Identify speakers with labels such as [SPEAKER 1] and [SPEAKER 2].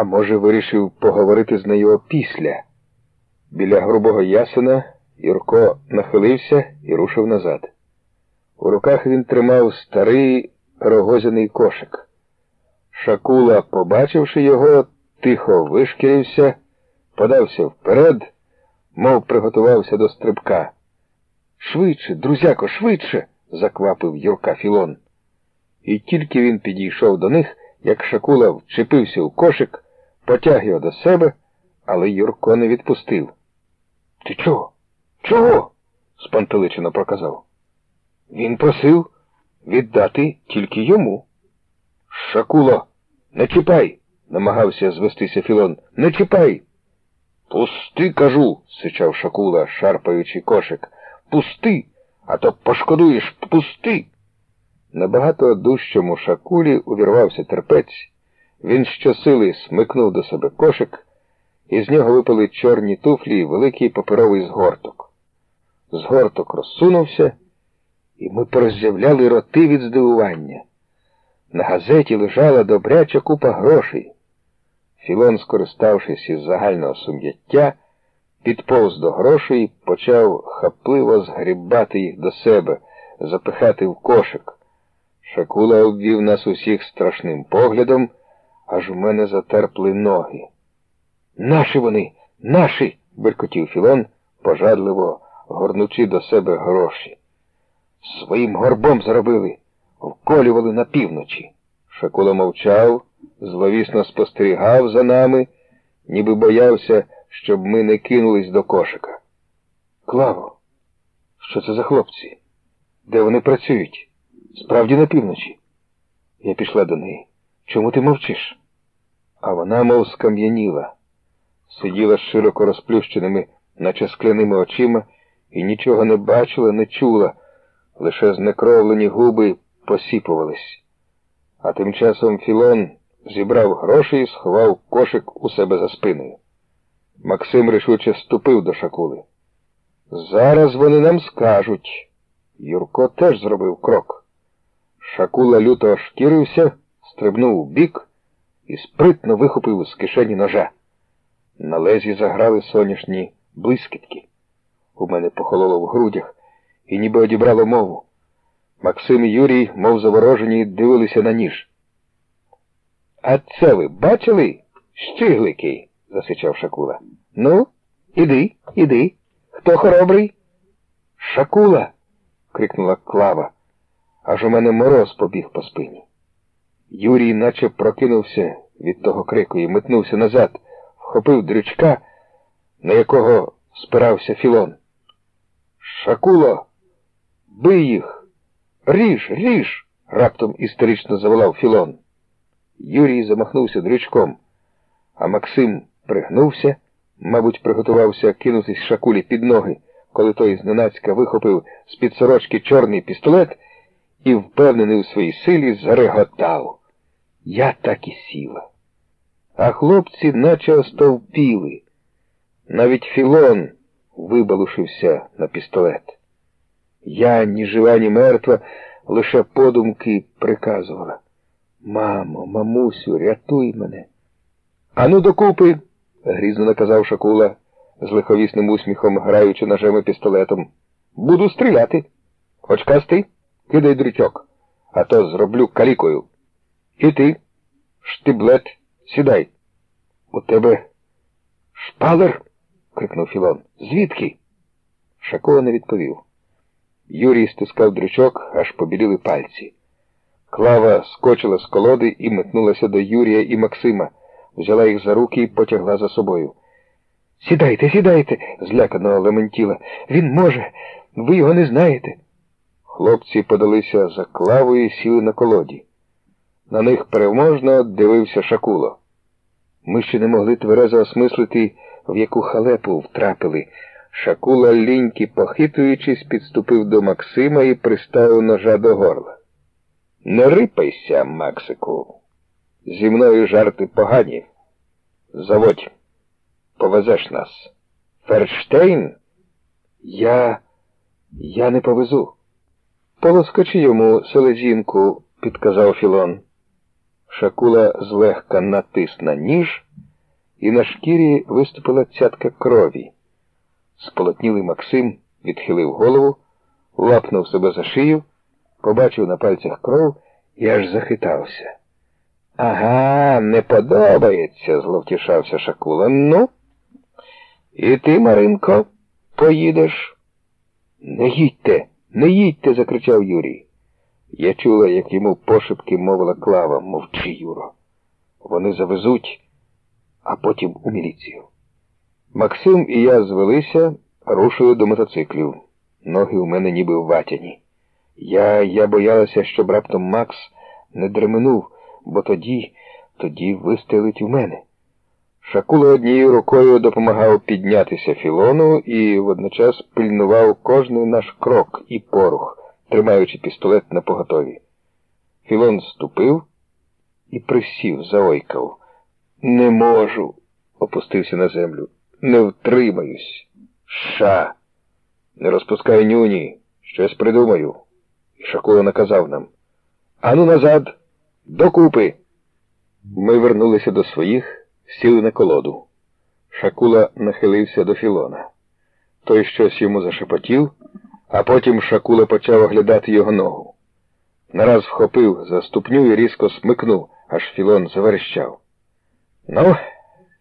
[SPEAKER 1] А може, вирішив поговорити з нею опісля. Біля грубого ясена Юрко нахилився і рушив назад. У руках він тримав старий рогозяний кошик. Шакула, побачивши його, тихо вишкірився, подався вперед, мов приготувався до стрибка. Швидше, друзяко, швидше. заквапив Юрка Філон. І тільки він підійшов до них, як Шакула вчепився у кошик, потяг його до себе, але Юрко не відпустив. Ти чого? Чого? спантеличено проказав. Він просив віддати тільки йому. Шакуло, не чіпай, намагався звестися Філон. Не чіпай. Пусти, кажу, сичав Шакула, шарпаючи кошик. Пусти, а то пошкодуєш, пусти. Набагато дужчому шакулі увірвався терпець. Він щосили смикнув до себе кошик, і з нього випали чорні туфлі і великий паперовий згорток. Згорток розсунувся, і ми пороззявляли роти від здивування. На газеті лежала добряча купа грошей. Філон, скориставшись із загального сум'яття, підповз до грошей почав хапливо згрібати їх до себе, запихати в кошик. Шакула обвів нас усіх страшним поглядом, аж у мене затерпли ноги. Наші вони, наші, буркотів Філон, пожадливо горнучи до себе гроші. Своїм горбом заробили, вколювали на півночі. Шакула мовчав, зловісно спостерігав за нами, ніби боявся, щоб ми не кинулись до кошика. Клаво, що це за хлопці? Де вони працюють? Справді на півночі. Я пішла до неї. Чому ти мовчиш? А вона, мов скам'яніла, сиділа з широко розплющеними, наче скляними очима, і нічого не бачила, не чула, лише знекровлені губи посіпувались. А тим часом Філон зібрав гроші і сховав кошик у себе за спиною. Максим рішуче ступив до шакули. Зараз вони нам скажуть. Юрко теж зробив крок. Шакула люто шкірився, стрибнув у бік і спритно вихопив з кишені ножа. На лезі заграли соняшні блискітки. У мене похололо в грудях і ніби одібрало мову. Максим і Юрій, мов заворожені, дивилися на ніж. А це ви бачили? Щиглики, засичав Шакула. Ну, іди, іди. Хто хоробрий? Шакула. крикнула Клава. Аж у мене мороз побіг по спині. Юрій наче прокинувся від того крику і метнувся назад, вхопив дрючка, на якого спирався Філон. Шакуло, бий їх! Ріж, ріж! раптом істерично заволав Філон. Юрій замахнувся дрючком, а Максим пригнувся, мабуть, приготувався кинутись шакулі під ноги, коли той зненацька вихопив з-під сорочки чорний пістолет і, впевнений у своїй силі, зареготав. Я так і сіла. А хлопці наче остовпіли. Навіть Філон вибалушився на пістолет. Я, ні жива, ні мертва, лише подумки приказувала. Мамо, мамусю, рятуй мене. Ану, докупи, грізно наказав Шакула, з лиховісним усміхом граючи ножем і пістолетом. Буду стріляти. Очкастий, кидай дрючок, а то зроблю калікою. І ти, штиблет, сідай. У тебе шпалер? крикнув Філон. Звідки? Шакула не відповів. Юрій стискав дрючок, аж побіліли пальці. Клава скочила з колоди і метнулася до Юрія і Максима, взяла їх за руки і потягла за собою. Сідайте, сідайте, злякано лементіла. Він може, ви його не знаєте. Хлопці подалися за клавою і сіли на колоді. На них переможно дивився Шакуло. Ми ще не могли тверезо осмислити, в яку халепу втрапили. Шакула ліньки, похитуючись, підступив до Максима і приставив ножа до горла. Не рипайся, Максику. Зі мною жарти погані. Заводь, повезеш нас. Ферштейн? Я. я не повезу. Полоскочи йому селезінку, підказав Філон. Шакула злегка натис на ніж. і на шкірі виступила цятка крові. Сполотнілий Максим відхилив голову, лапнув себе за шию, побачив на пальцях кров і аж захитався. Ага, не подобається, зловтішався Шакула. Ну, і ти, Маринко, поїдеш. Не їдьте, не їдьте, закричав Юрій. Я чула, як йому пошепки мовила клава, мовчи, Юро. Вони завезуть, а потім у міліцію. Максим і я звелися, рушили до мотоциклів. Ноги у мене ніби в ватяні. Я я боялася, щоб раптом Макс не дременув, бо тоді, тоді вистрелить у мене. Шакула однією рукою допомагав піднятися Філону і водночас пильнував кожний наш крок і порух, тримаючи пістолет на поготові. Філон ступив і присів, заойкав. Не можу, опустився на землю. Не втримаюсь. Ша. Не розпускай нюні. Щось придумаю. І Шакула наказав нам. Ану назад, докупи. Ми вернулися до своїх, сіли на колоду. Шакула нахилився до Філона. Той щось йому зашепотів, а потім Шакула почав оглядати його ногу. Нараз вхопив за ступню і різко смикнув, аж Філон заверещав. Ну,